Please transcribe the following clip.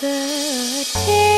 歌儿